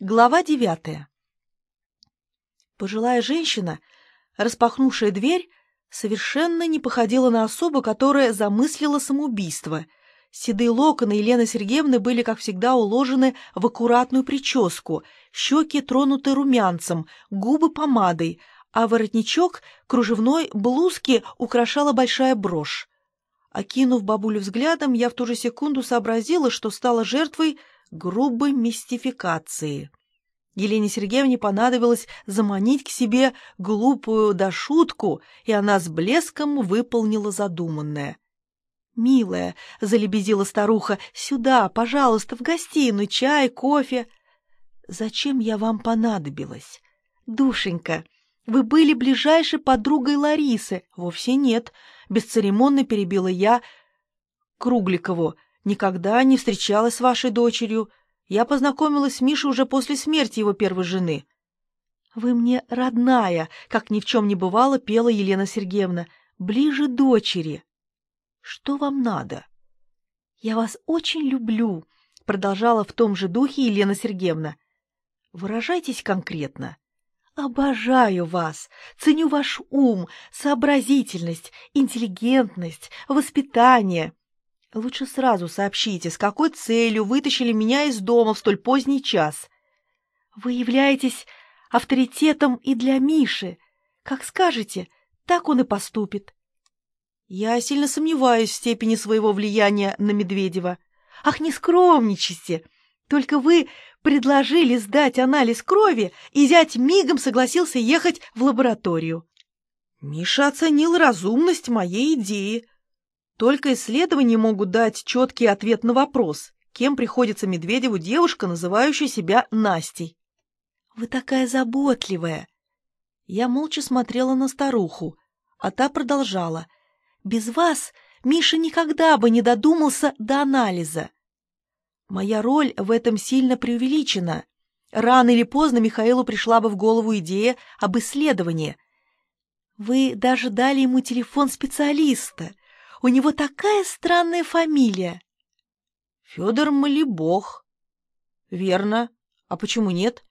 Глава девятая. Пожилая женщина, распахнувшая дверь, совершенно не походила на особу, которая замыслила самоубийство. Седые локоны Елены Сергеевны были, как всегда, уложены в аккуратную прическу, щеки тронуты румянцем, губы помадой, а воротничок кружевной блузки украшала большая брошь. Окинув бабулю взглядом, я в ту же секунду сообразила, что стала жертвой грубой мистификации. Елене Сергеевне понадобилось заманить к себе глупую дошутку, и она с блеском выполнила задуманное. «Милая», — залебезила старуха, — «сюда, пожалуйста, в гостиную, чай, кофе». «Зачем я вам понадобилась?» «Душенька, вы были ближайшей подругой Ларисы». «Вовсе нет», — бесцеремонно перебила я Кругликову никогда не встречалась с вашей дочерью. Я познакомилась с Мишей уже после смерти его первой жены». «Вы мне родная», — как ни в чем не бывало, пела Елена Сергеевна, — «ближе дочери». «Что вам надо?» «Я вас очень люблю», — продолжала в том же духе Елена Сергеевна. «Выражайтесь конкретно». «Обожаю вас, ценю ваш ум, сообразительность, интеллигентность, воспитание». Лучше сразу сообщите, с какой целью вытащили меня из дома в столь поздний час. Вы являетесь авторитетом и для Миши. Как скажете, так он и поступит. Я сильно сомневаюсь в степени своего влияния на Медведева. Ах, не скромничайте! Только вы предложили сдать анализ крови, и зять мигом согласился ехать в лабораторию. Миша оценил разумность моей идеи. Только исследования могут дать четкий ответ на вопрос, кем приходится Медведеву девушка, называющая себя Настей. «Вы такая заботливая!» Я молча смотрела на старуху, а та продолжала. «Без вас Миша никогда бы не додумался до анализа. Моя роль в этом сильно преувеличена. Рано или поздно Михаилу пришла бы в голову идея об исследовании. Вы даже дали ему телефон специалиста. У него такая странная фамилия. Федор Малибох. Верно. А почему нет?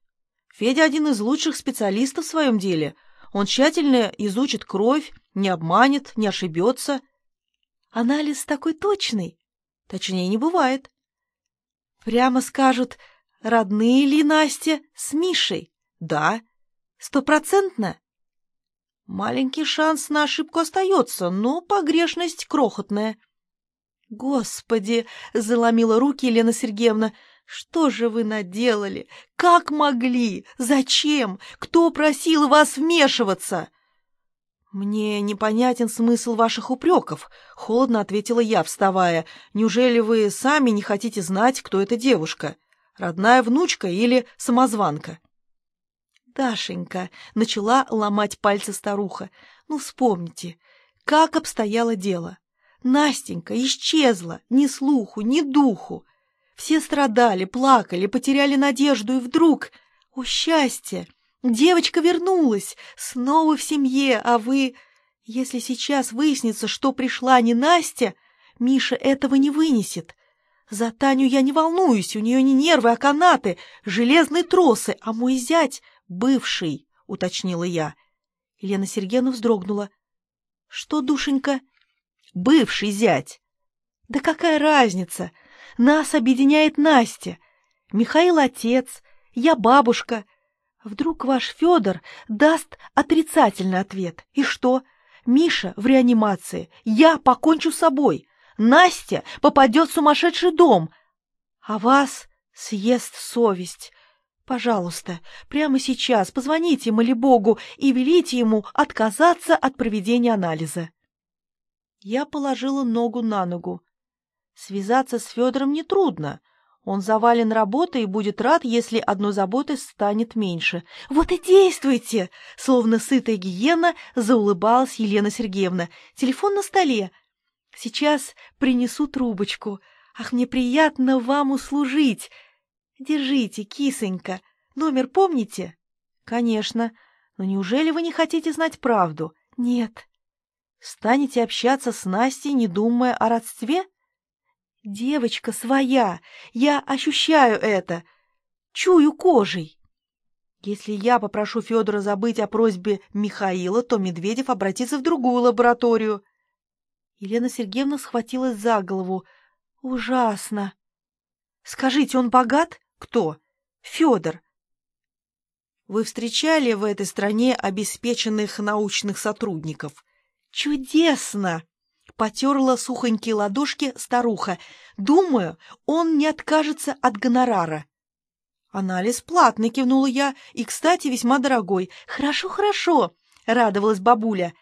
Федя один из лучших специалистов в своем деле. Он тщательно изучит кровь, не обманет, не ошибется. Анализ такой точный. Точнее не бывает. Прямо скажут, родные ли Настя с Мишей? Да. Стопроцентно? Маленький шанс на ошибку остается, но погрешность крохотная. Господи, заломила руки Елена Сергеевна, что же вы наделали? Как могли? Зачем? Кто просил вас вмешиваться? Мне непонятен смысл ваших упреков, холодно ответила я, вставая. Неужели вы сами не хотите знать, кто эта девушка? Родная внучка или самозванка? Дашенька, начала ломать пальцы старуха. Ну, вспомните, как обстояло дело. Настенька исчезла, ни слуху, ни духу. Все страдали, плакали, потеряли надежду, и вдруг... О, счастье! Девочка вернулась, снова в семье, а вы... Если сейчас выяснится, что пришла не Настя, Миша этого не вынесет. За Таню я не волнуюсь, у нее не нервы, а канаты, железные тросы, а мой зять бывший, — уточнила я. Елена Сергеевна вздрогнула. — Что, душенька? — Бывший зять. — Да какая разница? Нас объединяет Настя. Михаил отец, я бабушка. Вдруг ваш Федор даст отрицательный ответ. И что? Миша в реанимации. Я покончу с собой. Настя попадет в сумасшедший дом. А вас съест совесть. Пожалуйста, прямо сейчас позвоните Малибогу и велите ему отказаться от проведения анализа. Я положила ногу на ногу. Связаться с Федором нетрудно. Он завален работой и будет рад, если одной заботы станет меньше. «Вот и действуйте!» Словно сытая гиена заулыбалась Елена Сергеевна. «Телефон на столе. Сейчас принесу трубочку. Ах, мне приятно вам услужить. Держите, кисонька. Номер помните? Конечно. Но неужели вы не хотите знать правду? Нет. Станете общаться с Настей, не думая о родстве? Девочка своя. Я ощущаю это. Чую кожей. Если я попрошу Федора забыть о просьбе Михаила, то Медведев обратится в другую лабораторию. Елена Сергеевна схватилась за голову. Ужасно. Скажите, он богат? Кто? Федор. Вы встречали в этой стране обеспеченных научных сотрудников? Чудесно! Потерла сухонькие ладошки старуха. Думаю, он не откажется от гонорара. «Анализ платный», — кивнула я, — «и, кстати, весьма дорогой». «Хорошо, хорошо», — радовалась бабуля.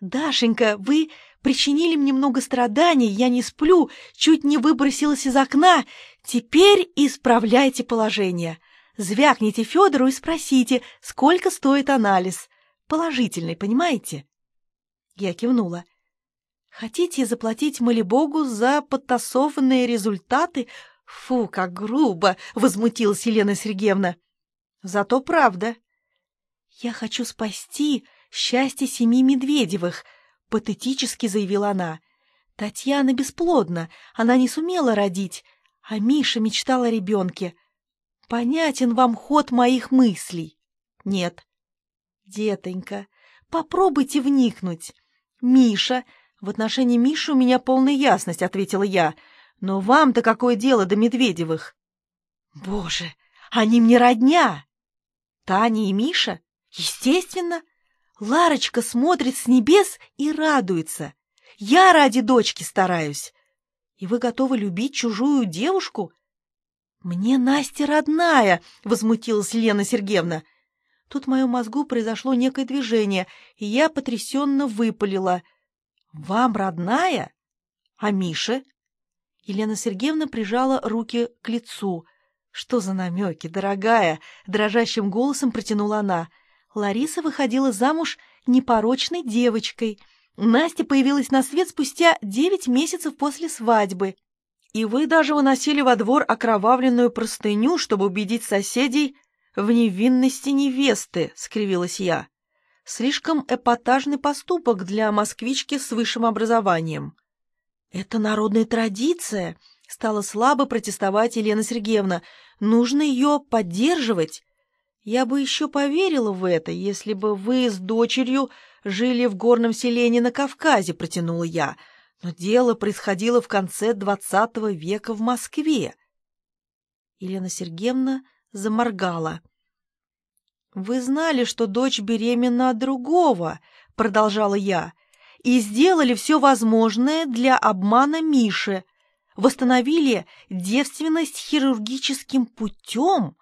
«Дашенька, вы причинили мне много страданий, я не сплю, чуть не выбросилась из окна. Теперь исправляйте положение. Звякните Федору и спросите, сколько стоит анализ. Положительный, понимаете?» Я кивнула. «Хотите заплатить Малибогу за подтасованные результаты?» «Фу, как грубо!» — возмутилась Елена Сергеевна. «Зато правда». «Я хочу спасти счастье семьи Медведевых», — патетически заявила она. «Татьяна бесплодна, она не сумела родить, а Миша мечтал о ребенке. Понятен вам ход моих мыслей?» «Нет». «Детонька, попробуйте вникнуть. Миша...» «В отношении Миши у меня полная ясность», — ответила я. Но вам-то какое дело до Медведевых? Боже, они мне родня! Таня и Миша? Естественно. Ларочка смотрит с небес и радуется. Я ради дочки стараюсь. И вы готовы любить чужую девушку? Мне Настя родная, возмутилась Лена Сергеевна. Тут в моем мозгу произошло некое движение, и я потрясенно выпалила. «Вам родная? А Миша?» Елена Сергеевна прижала руки к лицу. «Что за намеки, дорогая?» — дрожащим голосом протянула она. Лариса выходила замуж непорочной девочкой. Настя появилась на свет спустя девять месяцев после свадьбы. И вы даже выносили во двор окровавленную простыню, чтобы убедить соседей в невинности невесты, — скривилась я. Слишком эпатажный поступок для москвички с высшим образованием. «Это народная традиция», — стала слабо протестовать Елена Сергеевна. «Нужно ее поддерживать. Я бы еще поверила в это, если бы вы с дочерью жили в горном селении на Кавказе», — протянула я. «Но дело происходило в конце двадцатого века в Москве». Елена Сергеевна заморгала. «Вы знали, что дочь беременна от другого», — продолжала я и сделали все возможное для обмана Миши, восстановили девственность хирургическим путем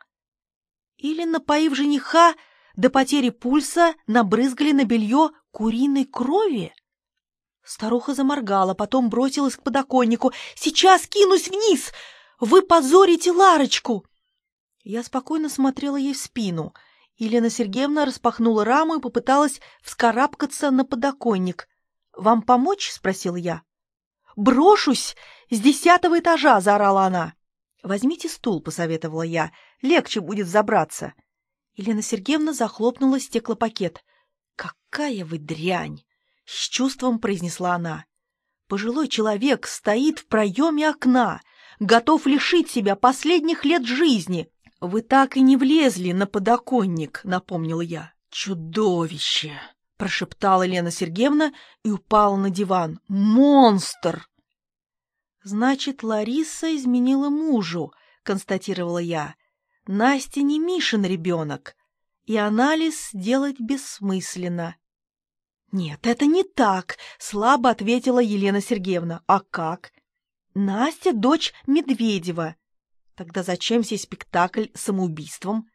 или, напоив жениха до потери пульса, набрызгали на белье куриной крови? Старуха заморгала, потом бросилась к подоконнику. «Сейчас кинусь вниз! Вы позорите Ларочку!» Я спокойно смотрела ей в спину. Елена Сергеевна распахнула раму и попыталась вскарабкаться на подоконник. «Вам помочь?» — спросил я. «Брошусь! С десятого этажа!» — заорала она. «Возьмите стул», — посоветовала я. «Легче будет забраться». Елена Сергеевна захлопнула стеклопакет. «Какая вы дрянь!» — с чувством произнесла она. «Пожилой человек стоит в проеме окна, готов лишить себя последних лет жизни. Вы так и не влезли на подоконник», — напомнила я. «Чудовище!» — прошептала Елена Сергеевна и упала на диван. «Монстр!» «Значит, Лариса изменила мужу», — констатировала я. «Настя не Мишин ребенок, и анализ делать бессмысленно». «Нет, это не так», — слабо ответила Елена Сергеевна. «А как?» «Настя — дочь Медведева». «Тогда зачем сей спектакль самоубийством?»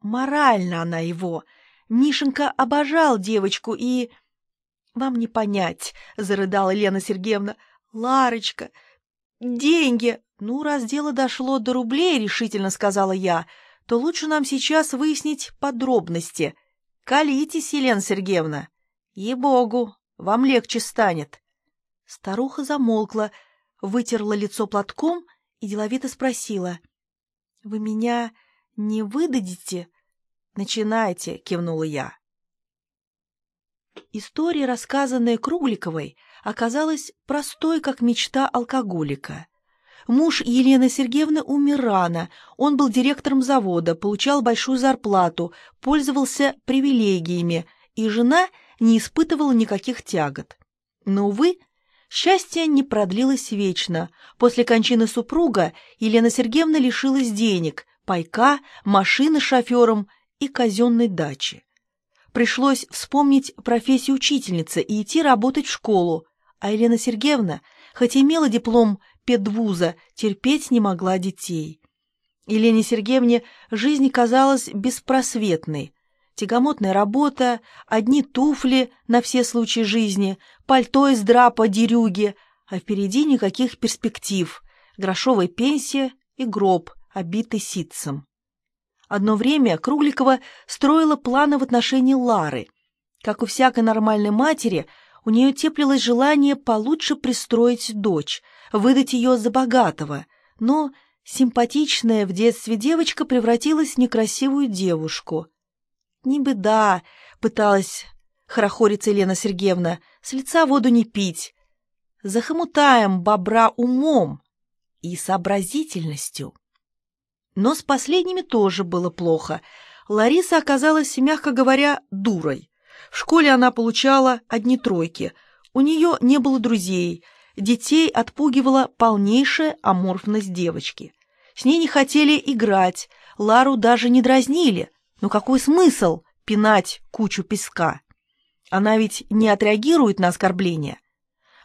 «Морально она его», Мишенька обожал девочку и... «Вам не понять», — зарыдала Лена Сергеевна. «Ларочка, деньги!» «Ну, раз дело дошло до рублей, — решительно сказала я, — то лучше нам сейчас выяснить подробности. Колитесь, Елена Сергеевна. Ей-богу, вам легче станет». Старуха замолкла, вытерла лицо платком и деловито спросила. «Вы меня не выдадите?» «Начинайте», — кивнула я. История, рассказанная Кругликовой, оказалась простой, как мечта алкоголика. Муж Елены Сергеевны умер рано. Он был директором завода, получал большую зарплату, пользовался привилегиями, и жена не испытывала никаких тягот. Но, увы, счастье не продлилось вечно. После кончины супруга Елена Сергеевна лишилась денег, пайка, машины с шофером и казенной дачи. Пришлось вспомнить профессию учительницы и идти работать в школу, а Елена Сергеевна, хоть и имела диплом педвуза, терпеть не могла детей. Елене Сергеевне жизнь казалась беспросветной. Тягомотная работа, одни туфли на все случаи жизни, пальто из драпа дерюги, а впереди никаких перспектив, грошовая пенсия и гроб, обитый ситцем. Одно время Кругликова строила планы в отношении Лары. Как у всякой нормальной матери, у нее теплилось желание получше пристроить дочь – выдать ее за богатого, но симпатичная в детстве девочка превратилась в некрасивую девушку. «Не беда», — пыталась хорохориться Елена Сергеевна, — «с лица воду не пить. Захомутаем бобра умом и сообразительностью». Но с последними тоже было плохо. Лариса оказалась, мягко говоря, дурой. В школе она получала одни тройки. У нее не было друзей — детей отпугивала полнейшая аморфность девочки. С ней не хотели играть, Лару даже не дразнили. Но какой смысл пинать кучу песка? Она ведь не отреагирует на оскорбление.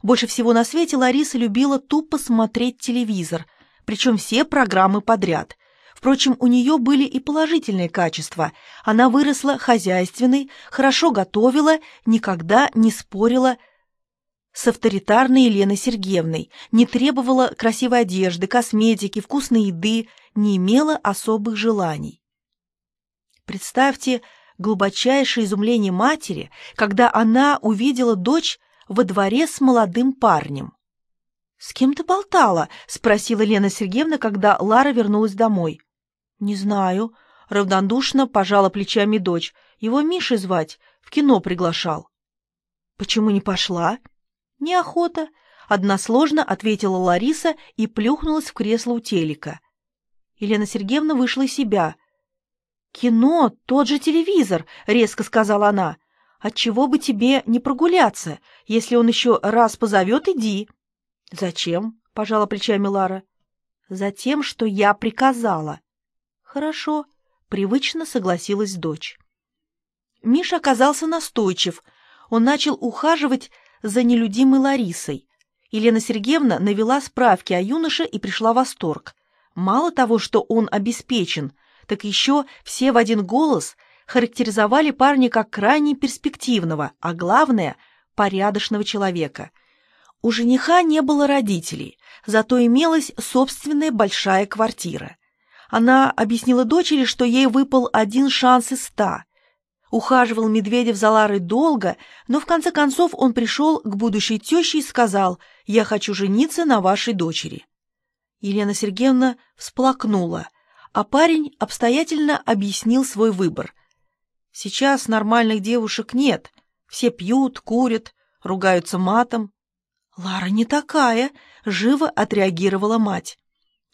Больше всего на свете Лариса любила тупо смотреть телевизор, причем все программы подряд. Впрочем, у нее были и положительные качества. Она выросла хозяйственной, хорошо готовила, никогда не спорила с авторитарной Еленой Сергеевной, не требовала красивой одежды, косметики, вкусной еды, не имела особых желаний. Представьте глубочайшее изумление матери, когда она увидела дочь во дворе с молодым парнем. «С кем ты болтала?» — спросила Лена Сергеевна, когда Лара вернулась домой. «Не знаю», — равнодушно пожала плечами дочь. «Его Мишей звать, в кино приглашал». «Почему не пошла?» «Неохота», — односложно ответила Лариса и плюхнулась в кресло у телека. Елена Сергеевна вышла из себя. «Кино, тот же телевизор», — резко сказала она. «Отчего бы тебе не прогуляться? Если он еще раз позовет, иди». «Зачем?» — пожала плечами Лара. «Затем, что я приказала». «Хорошо», — привычно согласилась дочь. Миша оказался настойчив. Он начал ухаживать за нелюдимой Ларисой. Елена Сергеевна навела справки о юноше и пришла в восторг. Мало того, что он обеспечен, так еще все в один голос характеризовали парня как крайне перспективного, а главное – порядочного человека. У жениха не было родителей, зато имелась собственная большая квартира. Она объяснила дочери, что ей выпал один шанс из ста – Ухаживал Медведев за Ларой долго, но в конце концов он пришел к будущей теще и сказал «Я хочу жениться на вашей дочери». Елена Сергеевна всплакнула, а парень обстоятельно объяснил свой выбор. «Сейчас нормальных девушек нет, все пьют, курят, ругаются матом». «Лара не такая», — живо отреагировала мать.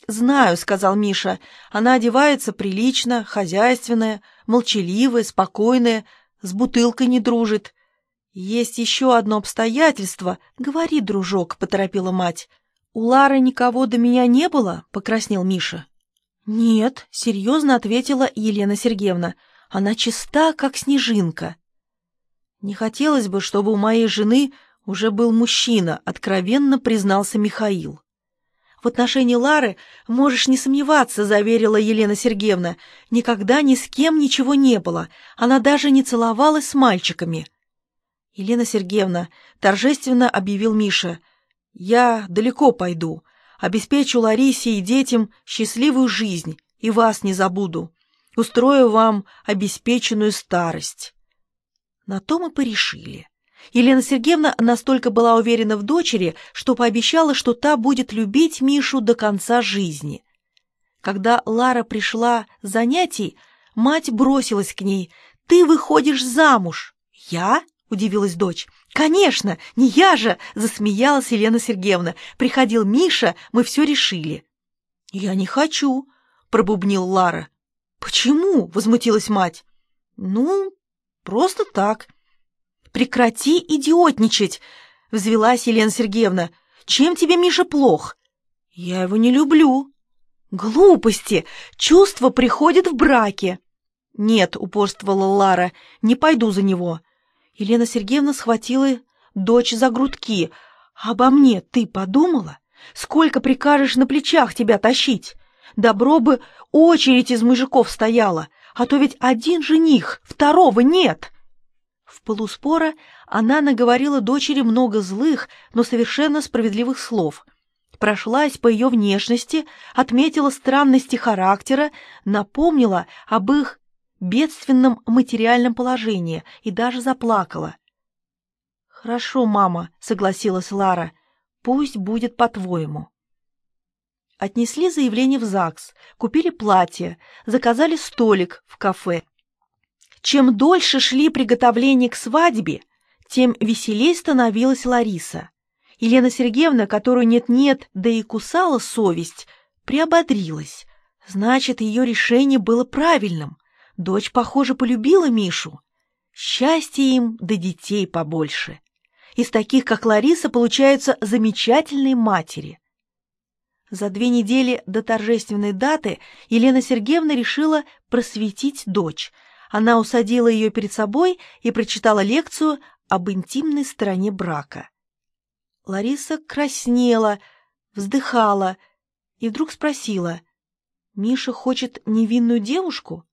«Знаю», — сказал Миша, — «она одевается прилично, хозяйственная, молчаливая, спокойная, с бутылкой не дружит. Есть еще одно обстоятельство. Говори, дружок», — поторопила мать. «У Лары никого до меня не было?» — покраснел Миша. «Нет», — серьезно ответила Елена Сергеевна. «Она чиста, как снежинка». «Не хотелось бы, чтобы у моей жены уже был мужчина», — откровенно признался Михаил. В отношении Лары можешь не сомневаться, заверила Елена Сергеевна. Никогда ни с кем ничего не было. Она даже не целовалась с мальчиками. Елена Сергеевна торжественно объявил Миша. Я далеко пойду. Обеспечу Ларисе и детям счастливую жизнь и вас не забуду. Устрою вам обеспеченную старость. На то мы порешили. Елена Сергеевна настолько была уверена в дочери, что пообещала, что та будет любить Мишу до конца жизни. Когда Лара пришла с занятий, мать бросилась к ней. «Ты выходишь замуж!» «Я?» —— удивилась дочь. «Конечно, не я же!» — засмеялась Елена Сергеевна. «Приходил Миша, мы все решили». «Я не хочу», — пробубнил Лара. «Почему?» — возмутилась мать. «Ну, просто так». «Прекрати идиотничать!» — взвелась Елена Сергеевна. «Чем тебе Миша плох?» «Я его не люблю». «Глупости! Чувства приходят в браке!» «Нет», — упорствовала Лара, — «не пойду за него». Елена Сергеевна схватила дочь за грудки. «Обо мне ты подумала? Сколько прикажешь на плечах тебя тащить? Добро бы очередь из мужиков стояла, а то ведь один жених, второго нет!» В полуспора она наговорила дочери много злых, но совершенно справедливых слов. Прошлась по ее внешности, отметила странности характера, напомнила об их бедственном материальном положении и даже заплакала. «Хорошо, мама», — согласилась Лара, — «пусть будет по-твоему». Отнесли заявление в ЗАГС, купили платье, заказали столик в кафе. Чем дольше шли приготовления к свадьбе, тем веселей становилась Лариса. Елена Сергеевна, которую нет-нет, да и кусала совесть, приободрилась. Значит, ее решение было правильным. Дочь, похоже, полюбила Мишу. Счастье им да детей побольше. Из таких, как Лариса, получаются замечательные матери. За две недели до торжественной даты Елена Сергеевна решила просветить дочь – она усадила ее перед собой и прочитала лекцию об интимной стороне брака. Лариса краснела, вздыхала и вдруг спросила, «Миша хочет невинную девушку?»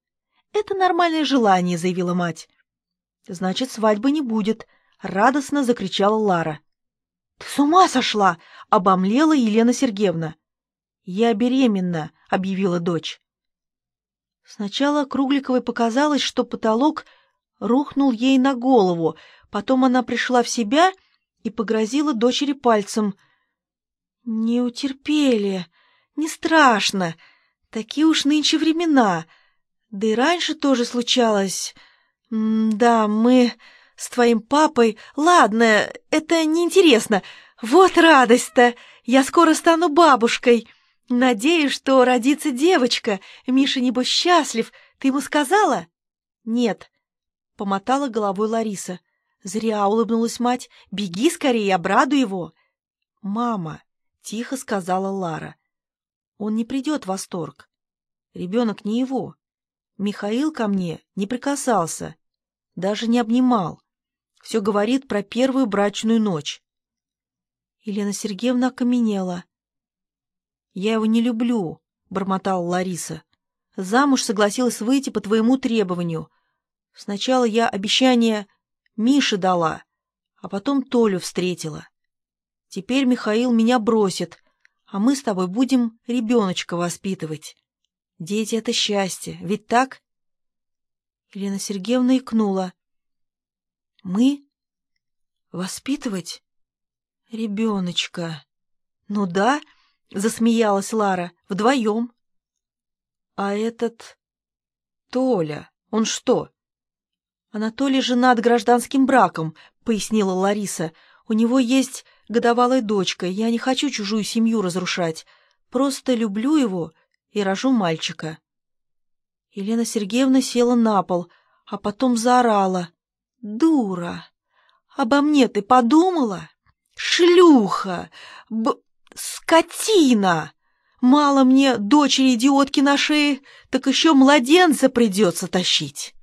«Это нормальное желание», — заявила мать. «Значит, свадьбы не будет», — радостно закричала Лара. «Ты с ума сошла!» — обомлела Елена Сергеевна. «Я беременна», — объявила дочь. Сначала Кругликовой показалось, что потолок рухнул ей на голову, потом она пришла в себя и погрозила дочери пальцем. «Не утерпели, не страшно, такие уж нынче времена. Да и раньше тоже случалось. М да, мы с твоим папой... Ладно, это неинтересно. Вот радость-то! Я скоро стану бабушкой!» «Надеюсь, что родится девочка. Миша, небось, счастлив. Ты ему сказала?» «Нет», — помотала головой Лариса. Зря улыбнулась мать. «Беги скорее, обрадуй его». «Мама», — тихо сказала Лара. «Он не придет в восторг. Ребенок не его. Михаил ко мне не прикасался, даже не обнимал. Все говорит про первую брачную ночь». Елена Сергеевна окаменела. «Я его не люблю», — бормотала Лариса. «Замуж согласилась выйти по твоему требованию. Сначала я обещание Мише дала, а потом Толю встретила. Теперь Михаил меня бросит, а мы с тобой будем ребеночка воспитывать. Дети — это счастье, ведь так?» Елена Сергеевна икнула. «Мы? Воспитывать? Ребеночка? Ну да, —— засмеялась Лара. «Вдвоем». «А этот... Толя, он что?» «Анатолий женат гражданским браком», — пояснила Лариса. «У него есть годовалая дочка, я не хочу чужую семью разрушать. Просто люблю его и рожу мальчика». Елена Сергеевна села на пол, а потом заорала. «Дура! Обо мне ты подумала? Шлюха! Б... Скотина! Мало мне дочери-идиотки на шее, так еще младенца придется тащить.